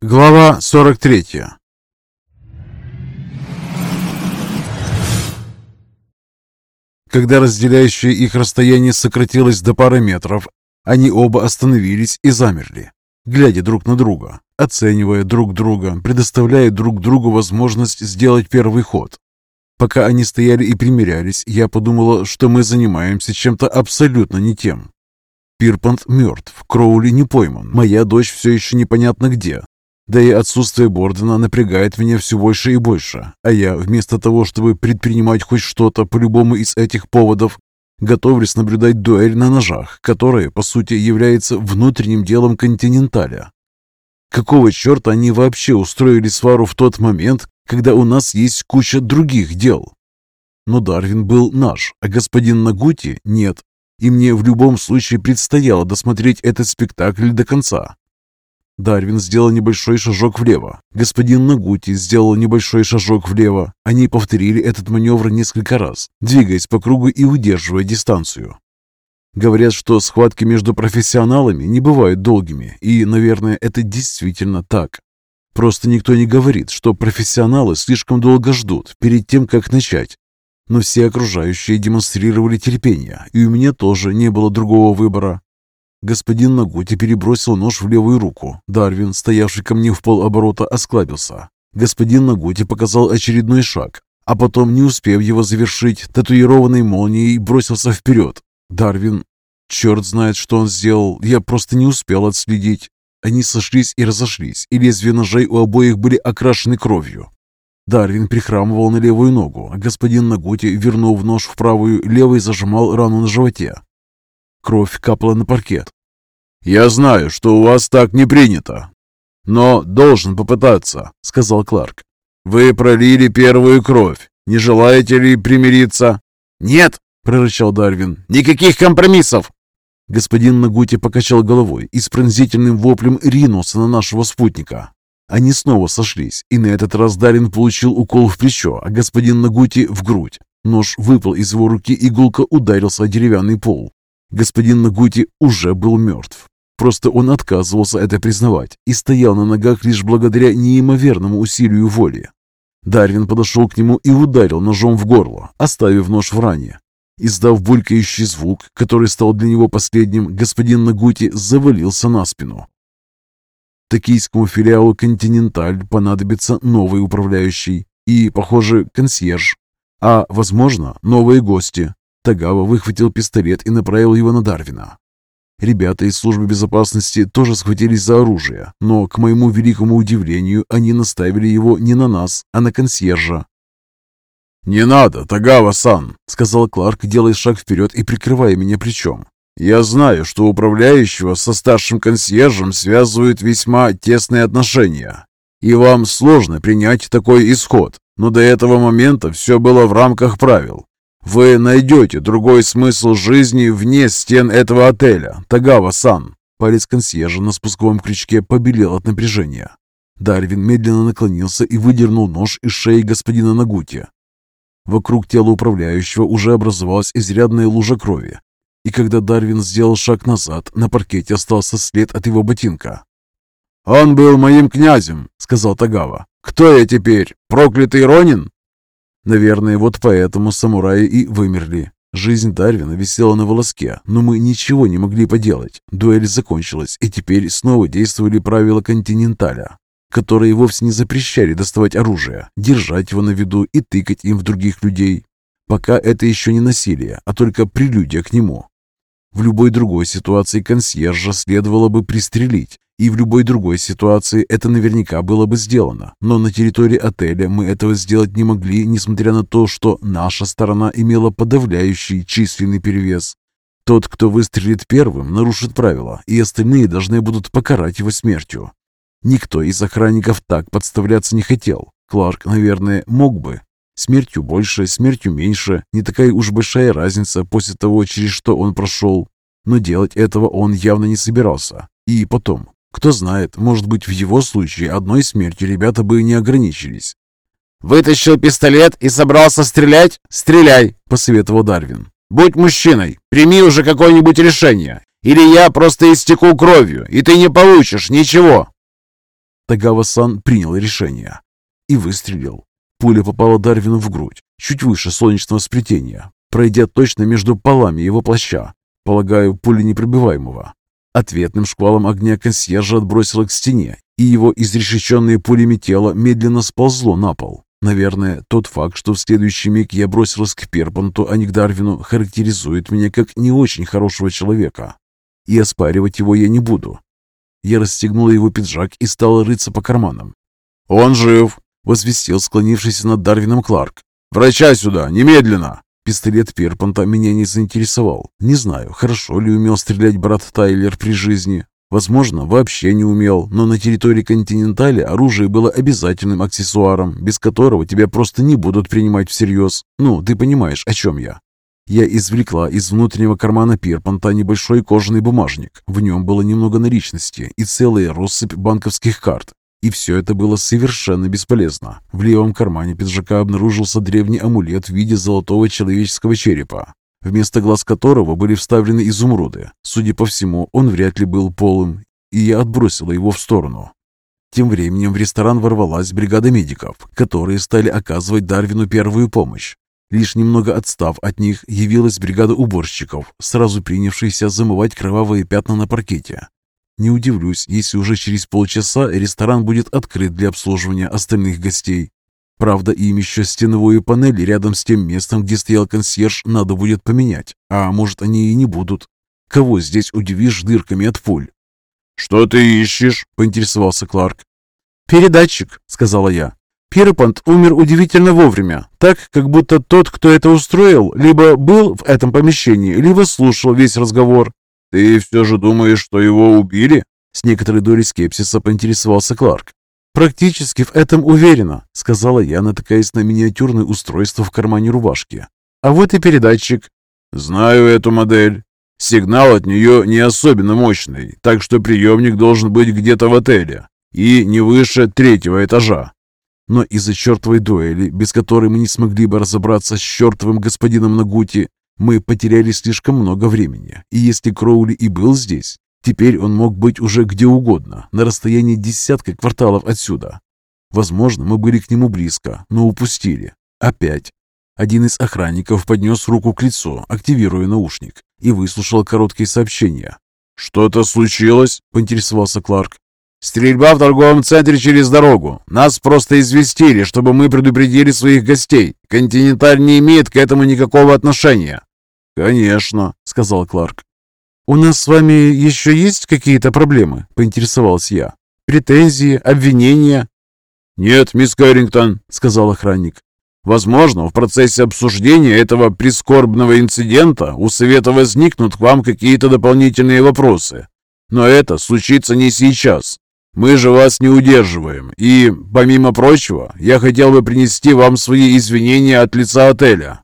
Глава 43 Когда разделяющее их расстояние сократилось до пары метров, они оба остановились и замерли, глядя друг на друга, оценивая друг друга, предоставляя друг другу возможность сделать первый ход. Пока они стояли и примерялись, я подумала, что мы занимаемся чем-то абсолютно не тем. Пирпант мертв, Кроули не пойман, моя дочь все еще непонятно где, да и отсутствие Бордена напрягает меня все больше и больше, а я, вместо того, чтобы предпринимать хоть что-то по любому из этих поводов, готовлюсь наблюдать дуэль на ножах, которая, по сути, является внутренним делом континенталя. Какого черта они вообще устроили свару в тот момент, когда у нас есть куча других дел? Но Дарвин был наш, а господин Нагути нет, и мне в любом случае предстояло досмотреть этот спектакль до конца. Дарвин сделал небольшой шажок влево. Господин Нагути сделал небольшой шажок влево. Они повторили этот маневр несколько раз, двигаясь по кругу и удерживая дистанцию. Говорят, что схватки между профессионалами не бывают долгими, и, наверное, это действительно так. Просто никто не говорит, что профессионалы слишком долго ждут перед тем, как начать. Но все окружающие демонстрировали терпение, и у меня тоже не было другого выбора. Господин Нагути перебросил нож в левую руку. Дарвин, стоявший ко мне в полоборота, осклабился. Господин Нагути показал очередной шаг, а потом, не успев его завершить, татуированной молнией бросился вперед. Дарвин... Черт знает, что он сделал, я просто не успел отследить. Они сошлись и разошлись, и лезвия ножей у обоих были окрашены кровью. Дарвин прихрамывал на левую ногу, а господин Нагути, вернув нож в правую, левой зажимал рану на животе. Кровь капала на паркет. «Я знаю, что у вас так не принято, но должен попытаться», — сказал Кларк. «Вы пролили первую кровь. Не желаете ли примириться?» «Нет», — прорычал Дарвин, — «никаких компромиссов!» Господин Нагути покачал головой и с пронзительным воплем ринулся на нашего спутника. Они снова сошлись, и на этот раз Дарвин получил укол в плечо, а господин Нагути — в грудь. Нож выпал из его руки и гулко ударился о деревянный пол. Господин Нагути уже был мертв. Просто он отказывался это признавать и стоял на ногах лишь благодаря неимоверному усилию воли. Дарвин подошел к нему и ударил ножом в горло, оставив нож в ране. Издав булькающий звук, который стал для него последним, господин Нагути завалился на спину. Токийскому филиалу «Континенталь» понадобится новый управляющий и, похоже, консьерж, а, возможно, новые гости. Тагава выхватил пистолет и направил его на Дарвина. Ребята из службы безопасности тоже схватились за оружие, но, к моему великому удивлению, они наставили его не на нас, а на консьержа. «Не надо, Тагава-сан», — сказал Кларк, делая шаг вперед и прикрывая меня плечом. «Я знаю, что управляющего со старшим консьержем связывают весьма тесные отношения, и вам сложно принять такой исход, но до этого момента все было в рамках правил. Вы найдете другой смысл жизни вне стен этого отеля, Тагава-сан. Палец консьержа на спусковом крючке побелел от напряжения. Дарвин медленно наклонился и выдернул нож из шеи господина Нагути. Вокруг тела управляющего уже образовалась изрядная лужа крови. И когда Дарвин сделал шаг назад, на паркете остался след от его ботинка. «Он был моим князем», — сказал Тагава. «Кто я теперь? Проклятый Ронин?» Наверное, вот поэтому самураи и вымерли. Жизнь Дарвина висела на волоске, но мы ничего не могли поделать. Дуэль закончилась, и теперь снова действовали правила континенталя, которые вовсе не запрещали доставать оружие, держать его на виду и тыкать им в других людей. Пока это еще не насилие, а только прелюдия к нему. В любой другой ситуации консьержа следовало бы пристрелить, и в любой другой ситуации это наверняка было бы сделано. Но на территории отеля мы этого сделать не могли, несмотря на то, что наша сторона имела подавляющий численный перевес. Тот, кто выстрелит первым, нарушит правила, и остальные должны будут покарать его смертью. Никто из охранников так подставляться не хотел. Кларк, наверное, мог бы. Смертью больше, смертью меньше. Не такая уж большая разница после того, через что он прошел. Но делать этого он явно не собирался. И потом, кто знает, может быть, в его случае одной смертью ребята бы не ограничились. «Вытащил пистолет и собрался стрелять? Стреляй!» – посоветовал Дарвин. «Будь мужчиной, прими уже какое-нибудь решение, или я просто истеку кровью, и ты не получишь ничего!» Тагава-сан принял решение и выстрелил. Пуля попала Дарвину в грудь, чуть выше солнечного сплетения, пройдя точно между полами его плаща. Полагаю, пуля непробиваемого. Ответным шквалом огня консьержа отбросило к стене, и его изрешеченное пулями тело медленно сползло на пол. Наверное, тот факт, что в следующий миг я бросилась к Перпанту, а не к Дарвину, характеризует меня как не очень хорошего человека. И оспаривать его я не буду. Я расстегнула его пиджак и стала рыться по карманам. «Он жив!» — возвестил склонившийся над Дарвином Кларк. «Врача сюда! Немедленно!» Пистолет Перпанта меня не заинтересовал. Не знаю, хорошо ли умел стрелять брат Тайлер при жизни. Возможно, вообще не умел, но на территории континентали оружие было обязательным аксессуаром, без которого тебя просто не будут принимать всерьез. Ну, ты понимаешь, о чем я. Я извлекла из внутреннего кармана Перпанта небольшой кожаный бумажник. В нем было немного наличности и целая россыпь банковских карт. И все это было совершенно бесполезно. В левом кармане пиджака обнаружился древний амулет в виде золотого человеческого черепа вместо глаз которого были вставлены изумруды. Судя по всему, он вряд ли был полым, и я отбросила его в сторону. Тем временем в ресторан ворвалась бригада медиков, которые стали оказывать Дарвину первую помощь. Лишь немного отстав от них, явилась бригада уборщиков, сразу принявшаяся замывать кровавые пятна на паркете. Не удивлюсь, если уже через полчаса ресторан будет открыт для обслуживания остальных гостей. Правда, им еще стеновую панель рядом с тем местом, где стоял консьерж, надо будет поменять. А может, они и не будут. Кого здесь удивишь дырками от пуль? «Что ты ищешь?» – поинтересовался Кларк. «Передатчик», – сказала я. Пирпант умер удивительно вовремя, так, как будто тот, кто это устроил, либо был в этом помещении, либо слушал весь разговор. «Ты все же думаешь, что его убили?» С некоторой долей скепсиса поинтересовался Кларк. «Практически в этом уверена», — сказала я, натыкаясь на миниатюрное устройство в кармане рубашки. «А вот и передатчик». «Знаю эту модель. Сигнал от нее не особенно мощный, так что приемник должен быть где-то в отеле и не выше третьего этажа». Но из-за чертовой дуэли, без которой мы не смогли бы разобраться с чертовым господином Нагути, мы потеряли слишком много времени. И если Кроули и был здесь, Теперь он мог быть уже где угодно, на расстоянии десятка кварталов отсюда. Возможно, мы были к нему близко, но упустили. Опять. Один из охранников поднес руку к лицу, активируя наушник, и выслушал короткие сообщения. «Что-то случилось?» – поинтересовался Кларк. «Стрельба в торговом центре через дорогу. Нас просто известили, чтобы мы предупредили своих гостей. Континенталь не имеет к этому никакого отношения». «Конечно», — сказал Кларк. «У нас с вами еще есть какие-то проблемы?» – поинтересовался я. «Претензии, обвинения?» «Нет, мисс Кэррингтон», – сказал охранник. «Возможно, в процессе обсуждения этого прискорбного инцидента у Совета возникнут к вам какие-то дополнительные вопросы. Но это случится не сейчас. Мы же вас не удерживаем. И, помимо прочего, я хотел бы принести вам свои извинения от лица отеля.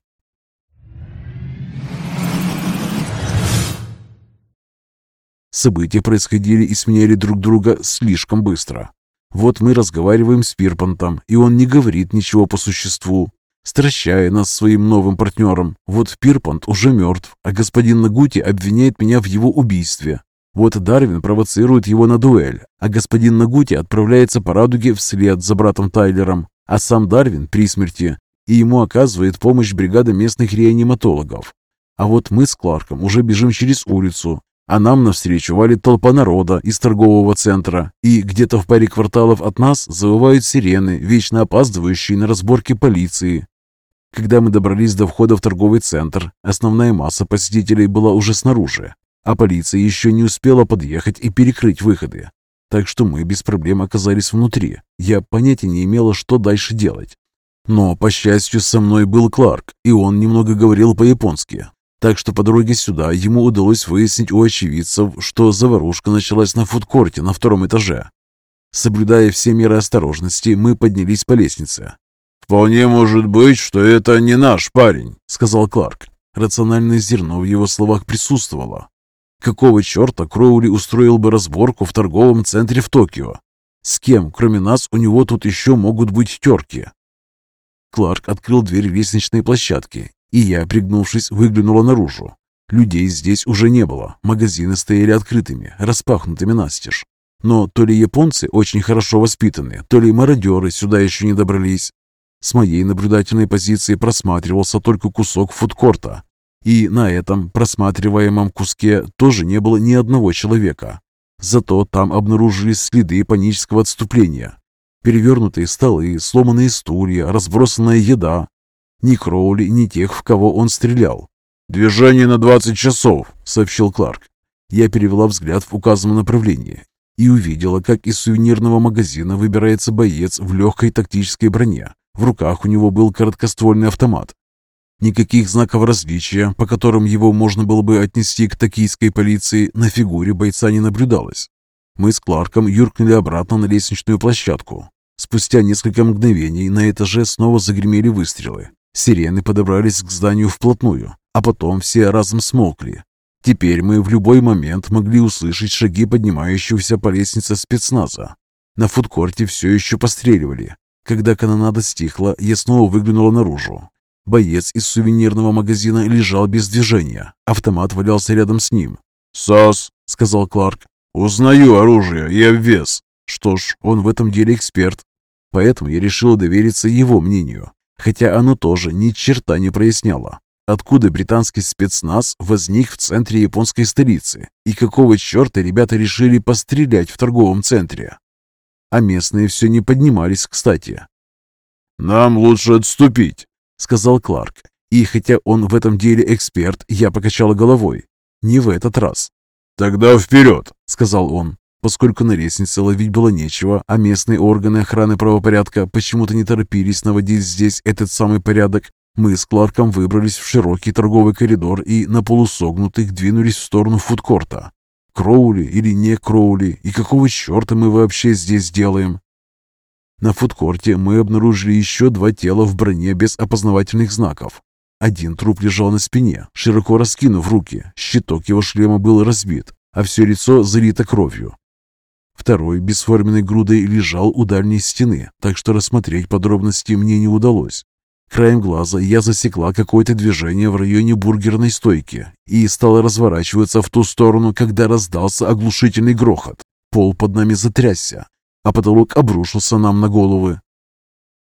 События происходили и сменяли друг друга слишком быстро. Вот мы разговариваем с Пирпантом, и он не говорит ничего по существу, стращая нас своим новым партнером. Вот Пирпант уже мертв, а господин Нагути обвиняет меня в его убийстве. Вот Дарвин провоцирует его на дуэль, а господин Нагути отправляется по радуге вслед за братом Тайлером, а сам Дарвин при смерти, и ему оказывает помощь бригада местных реаниматологов. А вот мы с Кларком уже бежим через улицу, а нам навстречу валит толпа народа из торгового центра, и где-то в паре кварталов от нас завывают сирены, вечно опаздывающие на разборки полиции. Когда мы добрались до входа в торговый центр, основная масса посетителей была уже снаружи, а полиция еще не успела подъехать и перекрыть выходы. Так что мы без проблем оказались внутри. Я понятия не имела, что дальше делать. Но, по счастью, со мной был Кларк, и он немного говорил по-японски, так что по дороге сюда ему удалось выяснить у очевидцев, что заварушка началась на фудкорте на втором этаже. Соблюдая все меры осторожности, мы поднялись по лестнице. «Вполне может быть, что это не наш парень», — сказал Кларк. Рациональное зерно в его словах присутствовало. Какого черта Кроули устроил бы разборку в торговом центре в Токио? С кем, кроме нас, у него тут еще могут быть терки? Кларк открыл дверь лестничной площадки и я, пригнувшись, выглянула наружу. Людей здесь уже не было, магазины стояли открытыми, распахнутыми настежь. Но то ли японцы очень хорошо воспитаны, то ли мародеры сюда еще не добрались. С моей наблюдательной позиции просматривался только кусок фудкорта. И на этом просматриваемом куске тоже не было ни одного человека. Зато там обнаружились следы панического отступления. Перевернутые столы, сломанные стулья, разбросанная еда. Ни Кроули, ни тех, в кого он стрелял. «Движение на 20 часов», — сообщил Кларк. Я перевела взгляд в указанном направлении и увидела, как из сувенирного магазина выбирается боец в легкой тактической броне. В руках у него был короткоствольный автомат. Никаких знаков различия, по которым его можно было бы отнести к токийской полиции, на фигуре бойца не наблюдалось. Мы с Кларком юркнули обратно на лестничную площадку. Спустя несколько мгновений на этаже снова загремели выстрелы. Сирены подобрались к зданию вплотную, а потом все разом смолкли. Теперь мы в любой момент могли услышать шаги поднимающегося по лестнице спецназа. На фудкорте все еще постреливали. Когда канонада стихла, я снова выглянула наружу. Боец из сувенирного магазина лежал без движения. Автомат валялся рядом с ним. «СОС», — сказал Кларк. «Узнаю оружие и обвес». Что ж, он в этом деле эксперт. Поэтому я решил довериться его мнению. Хотя оно тоже ни черта не проясняло. Откуда британский спецназ возник в центре японской столицы? И какого черта ребята решили пострелять в торговом центре? А местные все не поднимались, кстати. «Нам лучше отступить», — сказал Кларк. И хотя он в этом деле эксперт, я покачала головой. Не в этот раз. «Тогда вперед!» — сказал он. Поскольку на лестнице ловить было нечего, а местные органы охраны правопорядка почему-то не торопились наводить здесь этот самый порядок, мы с Кларком выбрались в широкий торговый коридор и на полусогнутых двинулись в сторону фудкорта. Кроули или не Кроули, и какого черта мы вообще здесь делаем? На фудкорте мы обнаружили еще два тела в броне без опознавательных знаков. Один труп лежал на спине, широко раскинув руки, щиток его шлема был разбит, а все лицо залито кровью. Второй бесформенной грудой лежал у дальней стены, так что рассмотреть подробности мне не удалось. Краем глаза я засекла какое-то движение в районе бургерной стойки и стала разворачиваться в ту сторону, когда раздался оглушительный грохот. Пол под нами затрясся, а потолок обрушился нам на головы.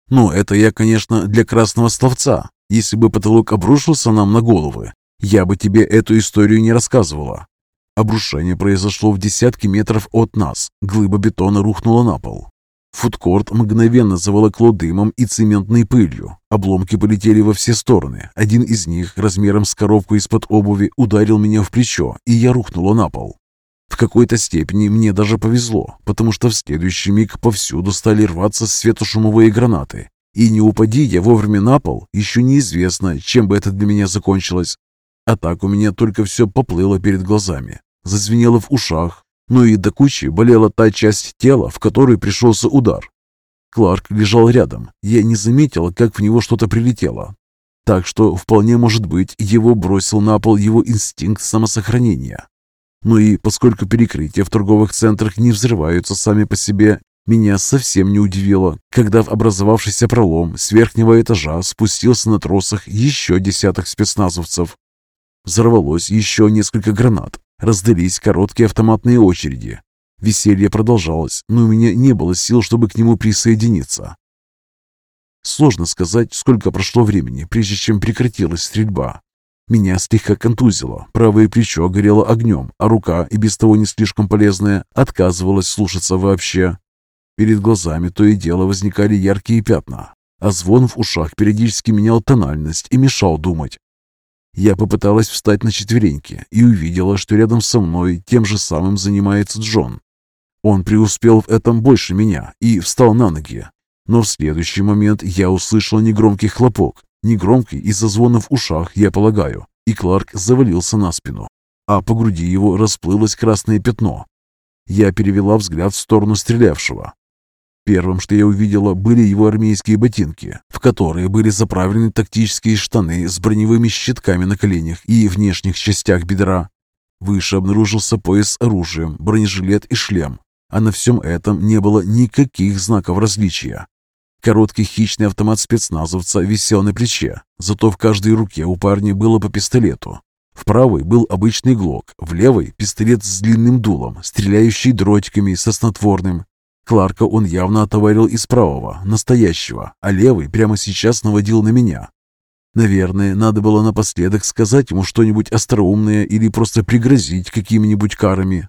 Ну, это я, конечно, для красного словца. Если бы потолок обрушился нам на головы, я бы тебе эту историю не рассказывала. Обрушение произошло в десятки метров от нас. Глыба бетона рухнула на пол. Фудкорт мгновенно заволокло дымом и цементной пылью. Обломки полетели во все стороны. Один из них, размером с коробку из-под обуви, ударил меня в плечо, и я рухнула на пол. В какой-то степени мне даже повезло, потому что в следующий миг повсюду стали рваться светошумовые гранаты. И не упади я вовремя на пол, еще неизвестно, чем бы это для меня закончилось. А так у меня только все поплыло перед глазами. Зазвенело в ушах, ну и до кучи болела та часть тела, в которой пришелся удар. Кларк лежал рядом. Я не заметила, как в него что-то прилетело. Так что, вполне может быть, его бросил на пол его инстинкт самосохранения. Ну и поскольку перекрытия в торговых центрах не взрываются сами по себе, меня совсем не удивило, когда в образовавшийся пролом с верхнего этажа спустился на тросах еще десяток спецназовцев. Взорвалось еще несколько гранат, Раздались короткие автоматные очереди. Веселье продолжалось, но у меня не было сил, чтобы к нему присоединиться. Сложно сказать, сколько прошло времени, прежде чем прекратилась стрельба. Меня слегка контузило, правое плечо горело огнем, а рука, и без того не слишком полезная, отказывалась слушаться вообще. Перед глазами то и дело возникали яркие пятна, а звон в ушах периодически менял тональность и мешал думать. Я попыталась встать на четвереньки и увидела, что рядом со мной тем же самым занимается Джон. Он преуспел в этом больше меня и встал на ноги. Но в следующий момент я услышала негромкий хлопок, негромкий из-за звона в ушах, я полагаю, и Кларк завалился на спину, а по груди его расплылось красное пятно. Я перевела взгляд в сторону стрелявшего. Первым, что я увидела, были его армейские ботинки, в которые были заправлены тактические штаны с броневыми щитками на коленях и внешних частях бедра. Выше обнаружился пояс с оружием, бронежилет и шлем, а на всем этом не было никаких знаков различия. Короткий хищный автомат спецназовца висел на плече, зато в каждой руке у парня было по пистолету. В правой был обычный глок, в левой – пистолет с длинным дулом, стреляющий дротиками со снотворным. Кларка он явно отоварил из правого, настоящего, а левый прямо сейчас наводил на меня. Наверное, надо было напоследок сказать ему что-нибудь остроумное или просто пригрозить какими-нибудь карами.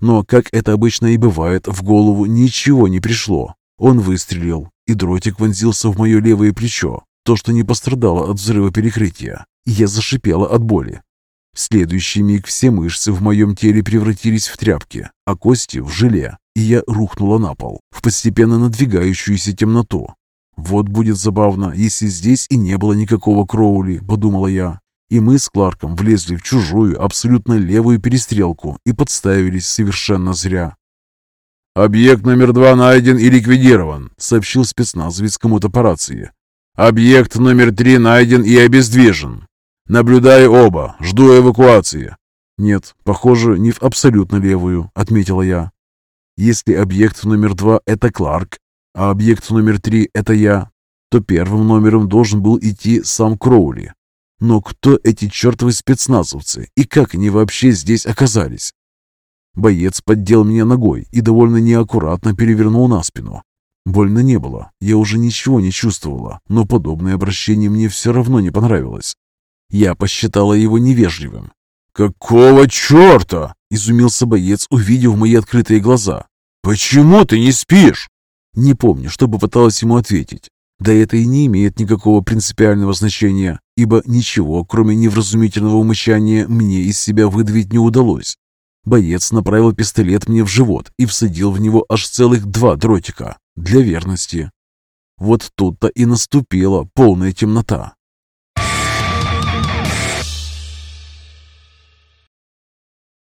Но, как это обычно и бывает, в голову ничего не пришло. Он выстрелил, и дротик вонзился в мое левое плечо, то, что не пострадало от взрыва перекрытия. И я зашипела от боли. В следующий миг все мышцы в моем теле превратились в тряпки, а кости в желе, и я рухнула на пол, в постепенно надвигающуюся темноту. «Вот будет забавно, если здесь и не было никакого Кроули», — подумала я. И мы с Кларком влезли в чужую, абсолютно левую перестрелку и подставились совершенно зря. «Объект номер два найден и ликвидирован», — сообщил спецназовец кому-то по рации. «Объект номер три найден и обездвижен. Наблюдаю оба, жду эвакуации». «Нет, похоже, не в абсолютно левую», — отметила я. «Если объект номер два — это Кларк, а объект номер три — это я, то первым номером должен был идти сам Кроули. Но кто эти чертовы спецназовцы и как они вообще здесь оказались? Боец поддел меня ногой и довольно неаккуратно перевернул на спину. Больно не было, я уже ничего не чувствовала, но подобное обращение мне все равно не понравилось. Я посчитала его невежливым. «Какого черта?» – изумился боец, увидев мои открытые глаза. «Почему ты не спишь?» Не помню, что попыталась ему ответить. Да это и не имеет никакого принципиального значения, ибо ничего, кроме невразумительного умычания, мне из себя выдавить не удалось. Боец направил пистолет мне в живот и всадил в него аж целых два дротика, для верности. Вот тут-то и наступила полная темнота.